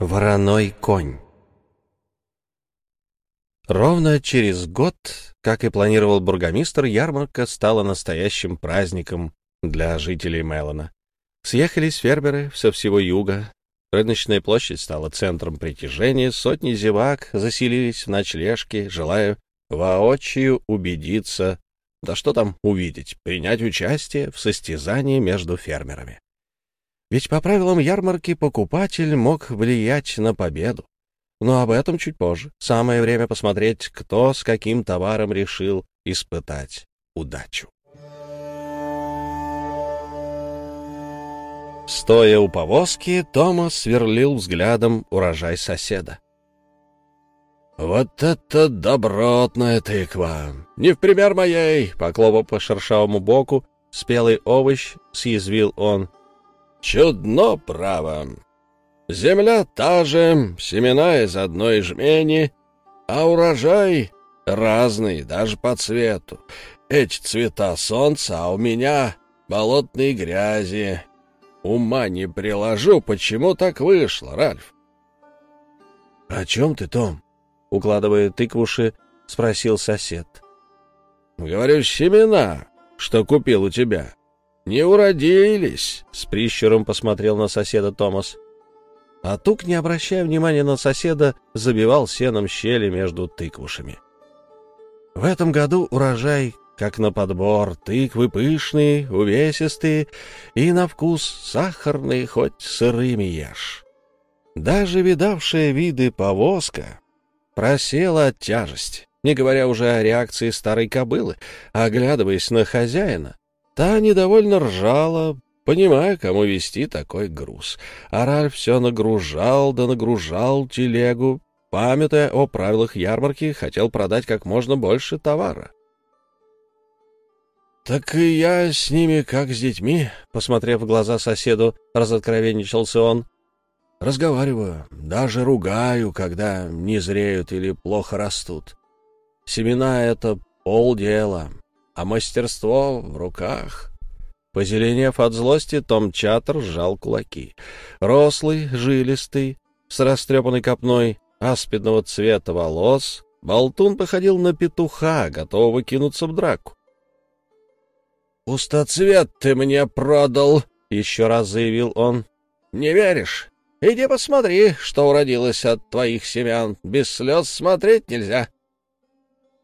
Вороной конь Ровно через год, как и планировал бургомистр, ярмарка стала настоящим праздником для жителей Мелона. Съехались фермеры со всего юга, рыночная площадь стала центром притяжения, сотни зевак заселились в ночлежки, желая воочию убедиться, да что там увидеть, принять участие в состязании между фермерами. Ведь по правилам ярмарки покупатель мог влиять на победу. Но об этом чуть позже. Самое время посмотреть, кто с каким товаром решил испытать удачу. Стоя у повозки, Томас сверлил взглядом урожай соседа. «Вот это добротная тыква! Не в пример моей!» Поклопав по шершавому боку, спелый овощ съязвил он. Чудно, право. Земля та же, семена из одной жмени, а урожай разный, даже по цвету. Эти цвета солнца, а у меня болотные грязи. Ума не приложу, почему так вышло, Ральф. — О чем ты, Том? — укладывая тыквуши, спросил сосед. — Говорю, семена, что купил у тебя. «Не уродились!» — с прищуром посмотрел на соседа Томас. А Тук, не обращая внимания на соседа, забивал сеном щели между тыквушами. В этом году урожай, как на подбор, тыквы пышные, увесистые и на вкус сахарные, хоть сырыми ешь. Даже видавшая виды повозка просела от тяжести, не говоря уже о реакции старой кобылы, оглядываясь на хозяина, Та недовольно ржала, понимая, кому вести такой груз. А Ральф все нагружал да нагружал телегу, памятая о правилах ярмарки, хотел продать как можно больше товара. «Так и я с ними, как с детьми», — посмотрев в глаза соседу, разоткровенничался он. «Разговариваю, даже ругаю, когда не зреют или плохо растут. Семена — это полдела, а мастерство в руках. Позеленев от злости, Том Чаттер сжал кулаки. Рослый, жилистый, с растрепанной копной аспидного цвета волос, болтун походил на петуха, готового кинуться в драку. «Пустоцвет ты мне продал!» — еще раз заявил он. «Не веришь? Иди посмотри, что уродилось от твоих семян. Без слез смотреть нельзя».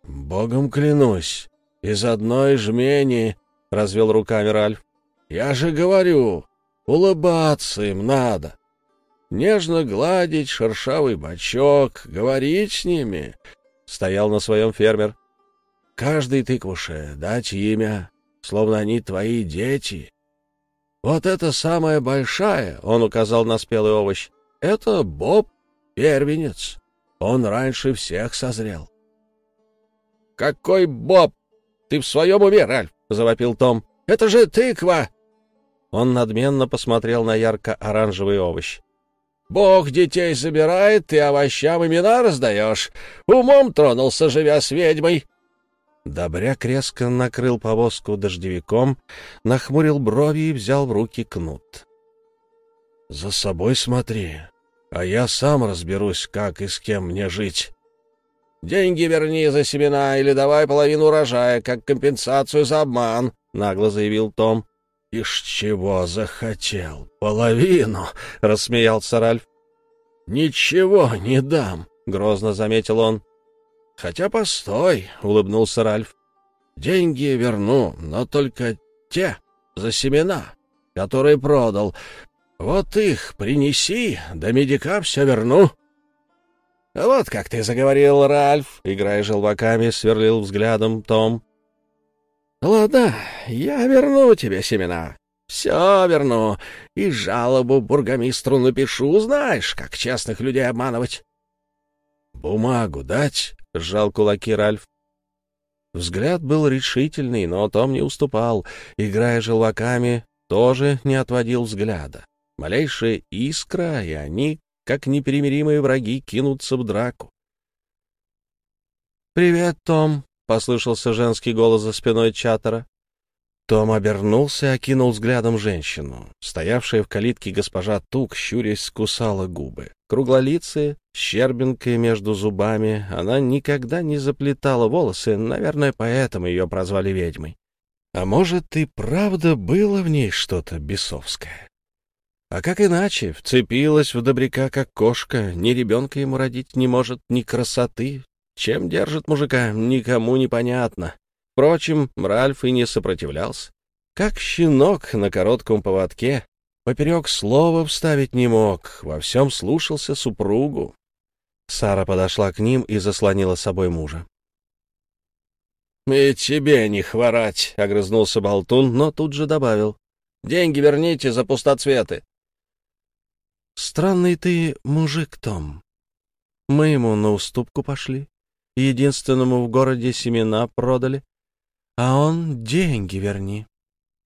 «Богом клянусь, из одной жмени, — развел руками Ральф. — Я же говорю, улыбаться им надо. Нежно гладить шершавый бочок, говорить с ними. Стоял на своем фермер. Каждой тыквуше дать имя, словно они твои дети. Вот это самая большая, — он указал на спелый овощ, — это Боб, первенец. Он раньше всех созрел. — Какой Боб? Ты в своем уме, Ральф? — завопил Том. — Это же тыква! Он надменно посмотрел на ярко-оранжевый овощ. — Бог детей забирает, ты овощам имена раздаешь. Умом тронулся, живя с ведьмой. Добряк резко накрыл повозку дождевиком, нахмурил брови и взял в руки кнут. — За собой смотри, а я сам разберусь, как и с кем мне жить. Деньги верни за семена или давай половину урожая, как компенсацию за обман», — нагло заявил Том. «Ишь чего захотел? Половину?» — рассмеялся Ральф. «Ничего не дам», — грозно заметил он. «Хотя постой», — улыбнулся Ральф. «Деньги верну, но только те за семена, которые продал. Вот их принеси, до медика все верну». «Вот как ты заговорил, Ральф!» — играя желваками, сверлил взглядом Том. «Ладно, я верну тебе семена. Все верну. И жалобу бургомистру напишу, знаешь, как честных людей обманывать». «Бумагу дать?» — сжал кулаки Ральф. Взгляд был решительный, но Том не уступал. Играя желваками, тоже не отводил взгляда. Малейшая искра, и они как непримиримые враги кинутся в драку. «Привет, Том!» — послышался женский голос за спиной Чаттера. Том обернулся и окинул взглядом женщину. Стоявшая в калитке госпожа Тук, щурясь, кусала губы. Круглолицая, щербинкой между зубами, она никогда не заплетала волосы, наверное, поэтому ее прозвали ведьмой. А может, и правда было в ней что-то бесовское? А как иначе? Вцепилась в добряка, как кошка, ни ребенка ему родить не может, ни красоты. Чем держит мужика, никому непонятно. Впрочем, Ральф и не сопротивлялся. Как щенок на коротком поводке, поперек слова вставить не мог, во всем слушался супругу. Сара подошла к ним и заслонила собой мужа. «И тебе не хворать», — огрызнулся Болтун, но тут же добавил. «Деньги верните за пустоцветы». «Странный ты мужик, Том. Мы ему на уступку пошли, единственному в городе семена продали, а он деньги верни».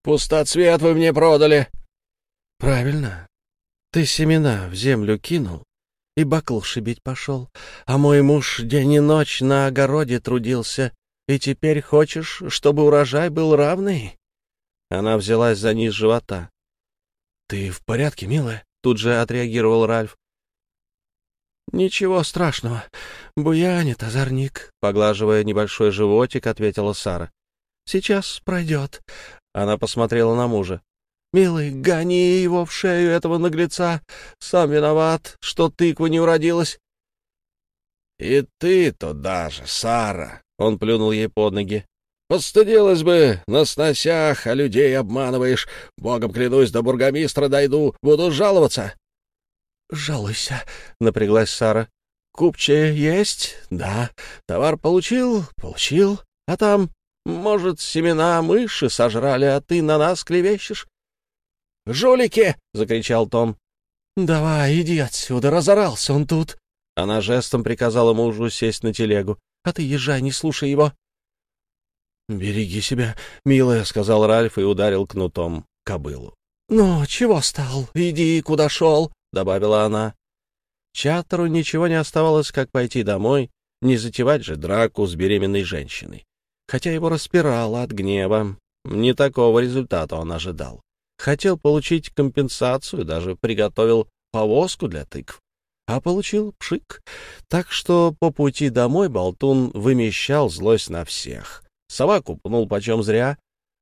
«Пустоцвет вы мне продали». «Правильно. Ты семена в землю кинул и баклуши бить пошел, а мой муж день и ночь на огороде трудился, и теперь хочешь, чтобы урожай был равный?» Она взялась за низ живота. «Ты в порядке, милая?» — тут же отреагировал Ральф. «Ничего страшного. Буянит озорник», — поглаживая небольшой животик, ответила Сара. «Сейчас пройдет». Она посмотрела на мужа. «Милый, гони его в шею этого наглеца. Сам виноват, что тыква не уродилась». «И ты туда же, Сара!» — он плюнул ей под ноги. «Подстыдилась бы, на сносях, а людей обманываешь. Богом клянусь, до бургомистра дойду, буду жаловаться». «Жалуйся», — напряглась Сара. «Купчая есть? Да. Товар получил? Получил. А там, может, семена мыши сожрали, а ты на нас клевещешь?» «Жулики!» — закричал Том. «Давай, иди отсюда, разорался он тут!» Она жестом приказала мужу сесть на телегу. «А ты езжай, не слушай его!» «Береги себя, милая», — сказал Ральф и ударил кнутом кобылу. «Ну, чего стал? Иди, куда шел», — добавила она. Чатеру ничего не оставалось, как пойти домой, не затевать же драку с беременной женщиной. Хотя его распирало от гнева, не такого результата он ожидал. Хотел получить компенсацию, даже приготовил повозку для тыкв, а получил пшик. Так что по пути домой Болтун вымещал злость на всех. Собаку пнул почем зря,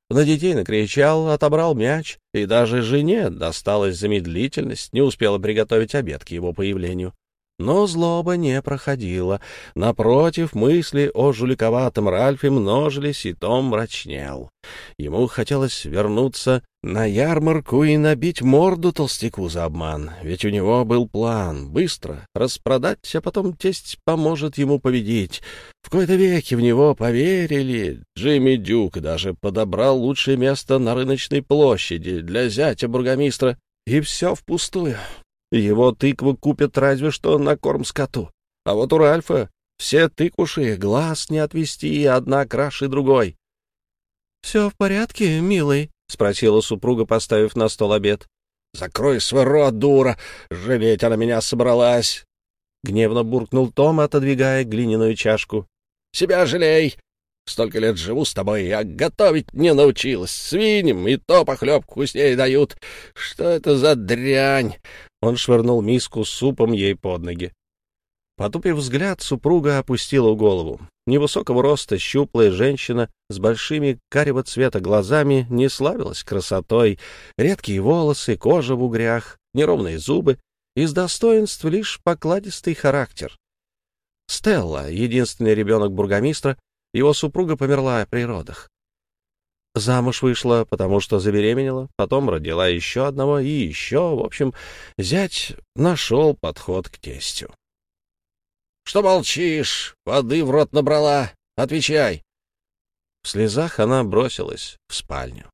на детей накричал, отобрал мяч, и даже жене досталась замедлительность, не успела приготовить обед к его появлению. Но злоба не проходила. Напротив, мысли о жуликоватом Ральфе множились, и Том мрачнел. Ему хотелось вернуться на ярмарку и набить морду толстяку за обман, ведь у него был план — быстро распродать, а потом тесть поможет ему победить. В кои-то веки в него поверили. Джимми Дюк даже подобрал лучшее место на рыночной площади для зятя бургомистра, и все впустую. Его тыквы купят разве что на корм скоту. А вот у Ральфа все тыкуши, глаз не отвести, одна краше другой. — Все в порядке, милый? — спросила супруга, поставив на стол обед. — Закрой свой рот, дура! Жалеть она меня собралась! — гневно буркнул Том, отодвигая глиняную чашку. — Себя жалей! Столько лет живу с тобой, а готовить не научилась. Свиньям и то похлебку вкуснее дают. Что это за дрянь? Он швырнул миску с супом ей под ноги. Потупив взгляд, супруга опустила голову. Невысокого роста щуплая женщина с большими карего цвета глазами не славилась красотой. Редкие волосы, кожа в угрях, неровные зубы. Из достоинств лишь покладистый характер. Стелла, единственный ребенок бургомистра, его супруга померла при родах. Замуж вышла, потому что забеременела, потом родила еще одного и еще. В общем, зять нашел подход к тестю. — Что молчишь? Воды в рот набрала. Отвечай. В слезах она бросилась в спальню.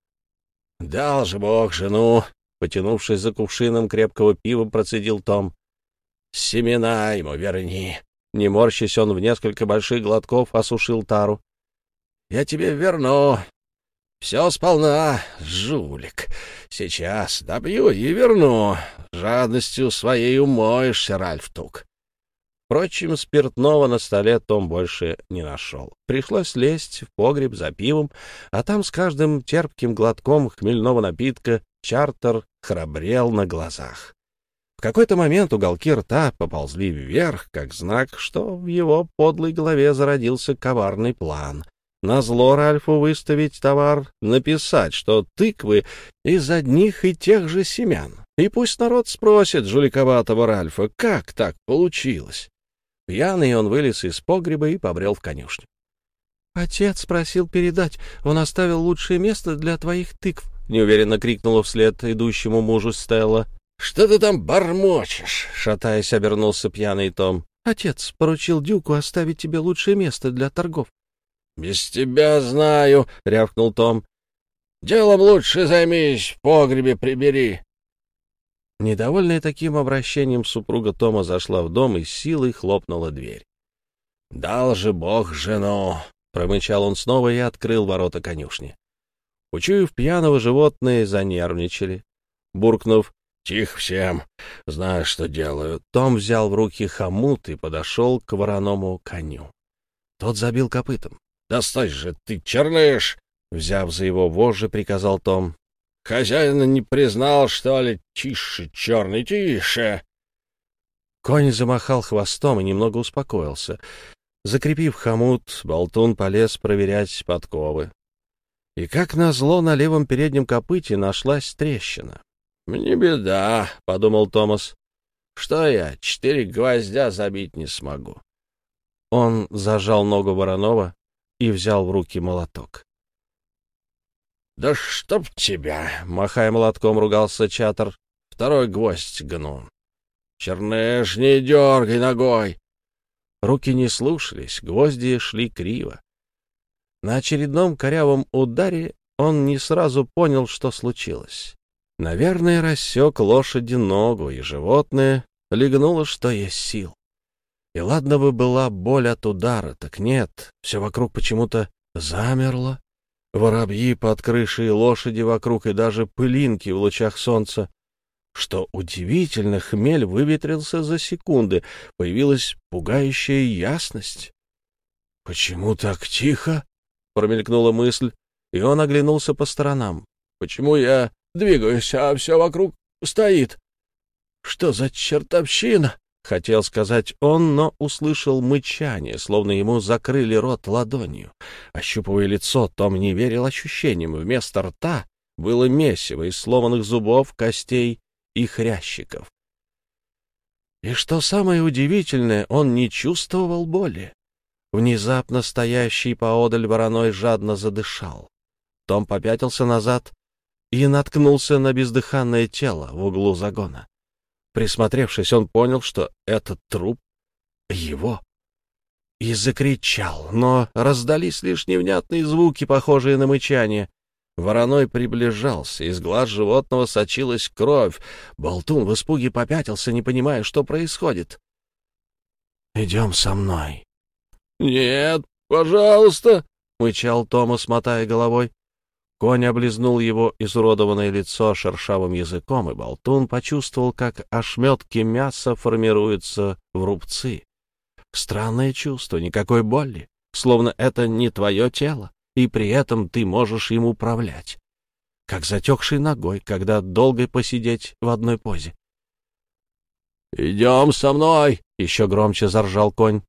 — Дал же бог жену! — потянувшись за кувшином крепкого пива, процедил Том. — Семена ему верни. Не морщись, он в несколько больших глотков осушил тару. Я тебе верну. Все сполна, жулик. Сейчас добью и верну. Жадностью своей умоешься, Ральф Тук. Впрочем, спиртного на столе Том больше не нашел. Пришлось лезть в погреб за пивом, а там с каждым терпким глотком хмельного напитка чартер храбрел на глазах. В какой-то момент уголки рта поползли вверх, как знак, что в его подлой голове зародился коварный план. На зло Ральфу выставить товар, написать, что тыквы из одних и тех же семян. И пусть народ спросит жуликоватого Ральфа, как так получилось. Пьяный он вылез из погреба и побрел в конюшню. — Отец просил передать, он оставил лучшее место для твоих тыкв, — неуверенно крикнула вслед идущему мужу Стелла. — Что ты там бормочешь? — шатаясь, обернулся пьяный Том. — Отец поручил Дюку оставить тебе лучшее место для торгов. — Без тебя знаю, — рявкнул Том. — Делом лучше займись, в погребе прибери. Недовольная таким обращением супруга Тома зашла в дом и силой хлопнула дверь. «Дал же Бог жену!» — промычал он снова и открыл ворота конюшни. Учуяв пьяного, животные занервничали. Буркнув «Тихо всем! Знаю, что делаю!» Том взял в руки хомут и подошел к вороному коню. Тот забил копытом. «Да стой же, ты черныш!» Взяв за его вожжи, приказал Том. Хозяина не признал, что ли? Тише, черный, тише!» Конь замахал хвостом и немного успокоился. Закрепив хомут, болтун полез проверять подковы. И как назло на левом переднем копыте нашлась трещина. «Не беда», — подумал Томас. «Что я, четыре гвоздя забить не смогу». Он зажал ногу Воронова и взял в руки молоток. «Да чтоб тебя!» — махая молотком, ругался Чатер. «Второй гвоздь гну. Черныш, не дергай ногой!» Руки не слушались, гвозди шли криво. На очередном корявом ударе он не сразу понял, что случилось. Наверное, рассек лошади ногу, и животное легнуло, что есть сил. И ладно бы была боль от удара, так нет, все вокруг почему-то замерло, воробьи под крышей, лошади вокруг и даже пылинки в лучах солнца. Что удивительно, хмель выветрился за секунды, появилась пугающая ясность. «Почему так тихо?» — промелькнула мысль, и он оглянулся по сторонам. «Почему я двигаюсь, а все вокруг стоит? Что за чертовщина?» Хотел сказать он, но услышал мычание, словно ему закрыли рот ладонью. Ощупывая лицо, Том не верил ощущениям. Вместо рта было месиво из сломанных зубов, костей и хрящиков. И что самое удивительное, он не чувствовал боли. Внезапно стоящий поодаль вороной жадно задышал. Том попятился назад и наткнулся на бездыханное тело в углу загона. Присмотревшись, он понял, что этот труп его. И закричал, но раздались лишь невнятные звуки, похожие на мычание. Вороной приближался, из глаз животного сочилась кровь. Болтун в испуге попятился, не понимая, что происходит. «Идем со мной». «Нет, пожалуйста», — мычал Томас, мотая головой. Конь облизнул его изуродованное лицо шершавым языком, и болтун почувствовал, как ошметки мяса формируются в рубцы. Странное чувство, никакой боли, словно это не твое тело, и при этом ты можешь им управлять. Как затекшей ногой, когда долго посидеть в одной позе. «Идем со мной!» — еще громче заржал конь.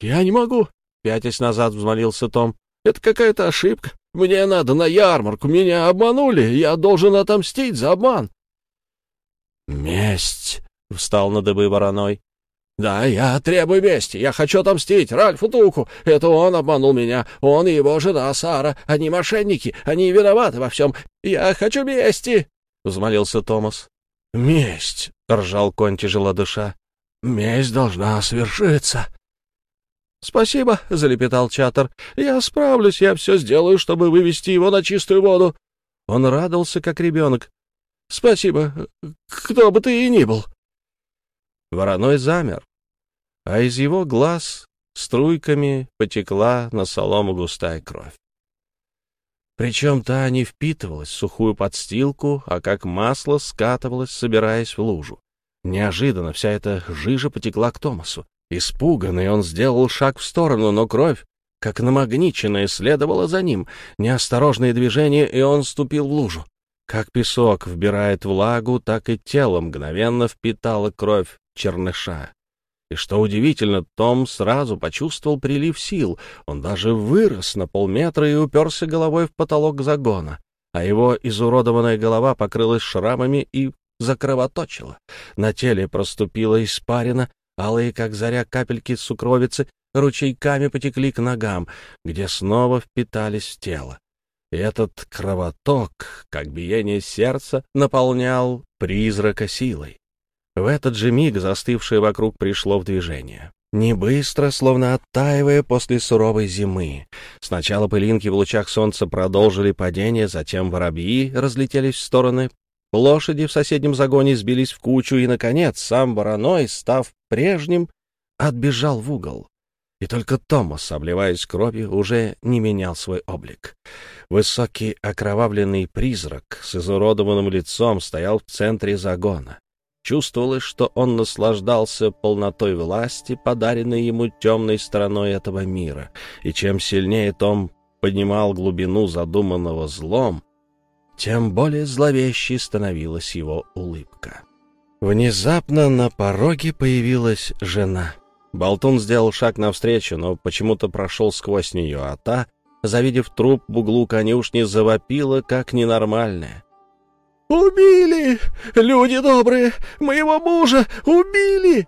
«Я не могу!» — пятясь назад взмолился Том. «Это какая-то ошибка. Мне надо на ярмарку, меня обманули, я должен отомстить за обман. Месть, — встал на дыбы вороной. Да, я требую мести, я хочу отомстить Ральфу Туку. Это он обманул меня, он и его жена Сара. Они мошенники, они виноваты во всем. Я хочу мести, — взмолился Томас. Месть, — ржал конь тяжело дыша. Месть должна свершиться. — Спасибо, — залепетал Чатер. — Я справлюсь, я все сделаю, чтобы вывести его на чистую воду. Он радовался, как ребенок. — Спасибо, кто бы ты и ни был. Вороной замер, а из его глаз струйками потекла на солому густая кровь. Причем та не впитывалась в сухую подстилку, а как масло скатывалась, собираясь в лужу. Неожиданно вся эта жижа потекла к Томасу. Испуганный, он сделал шаг в сторону, но кровь, как намагниченная, следовала за ним. Неосторожные движения, и он ступил в лужу. Как песок вбирает влагу, так и тело мгновенно впитало кровь черныша. И что удивительно, Том сразу почувствовал прилив сил. Он даже вырос на полметра и уперся головой в потолок загона, а его изуродованная голова покрылась шрамами и закровоточила. На теле проступила испарина, алые, как заря, капельки сукровицы ручейками потекли к ногам, где снова впитались в тело. И этот кровоток, как биение сердца, наполнял призрака силой. В этот же миг застывшее вокруг пришло в движение. Не быстро, словно оттаивая после суровой зимы. Сначала пылинки в лучах солнца продолжили падение, затем воробьи разлетелись в стороны, лошади в соседнем загоне сбились в кучу, и, наконец, сам вороной, став прежним, отбежал в угол. И только Томас, обливаясь кровью, уже не менял свой облик. Высокий окровавленный призрак с изуродованным лицом стоял в центре загона. Чувствовалось, что он наслаждался полнотой власти, подаренной ему темной стороной этого мира, и чем сильнее Том поднимал глубину задуманного злом, тем более зловещей становилась его улыбка. Внезапно на пороге появилась жена. Болтун сделал шаг навстречу, но почему-то прошел сквозь нее, а та, завидев труп в углу конюшни, завопила, как ненормальная. «Убили! Люди добрые! Моего мужа убили!»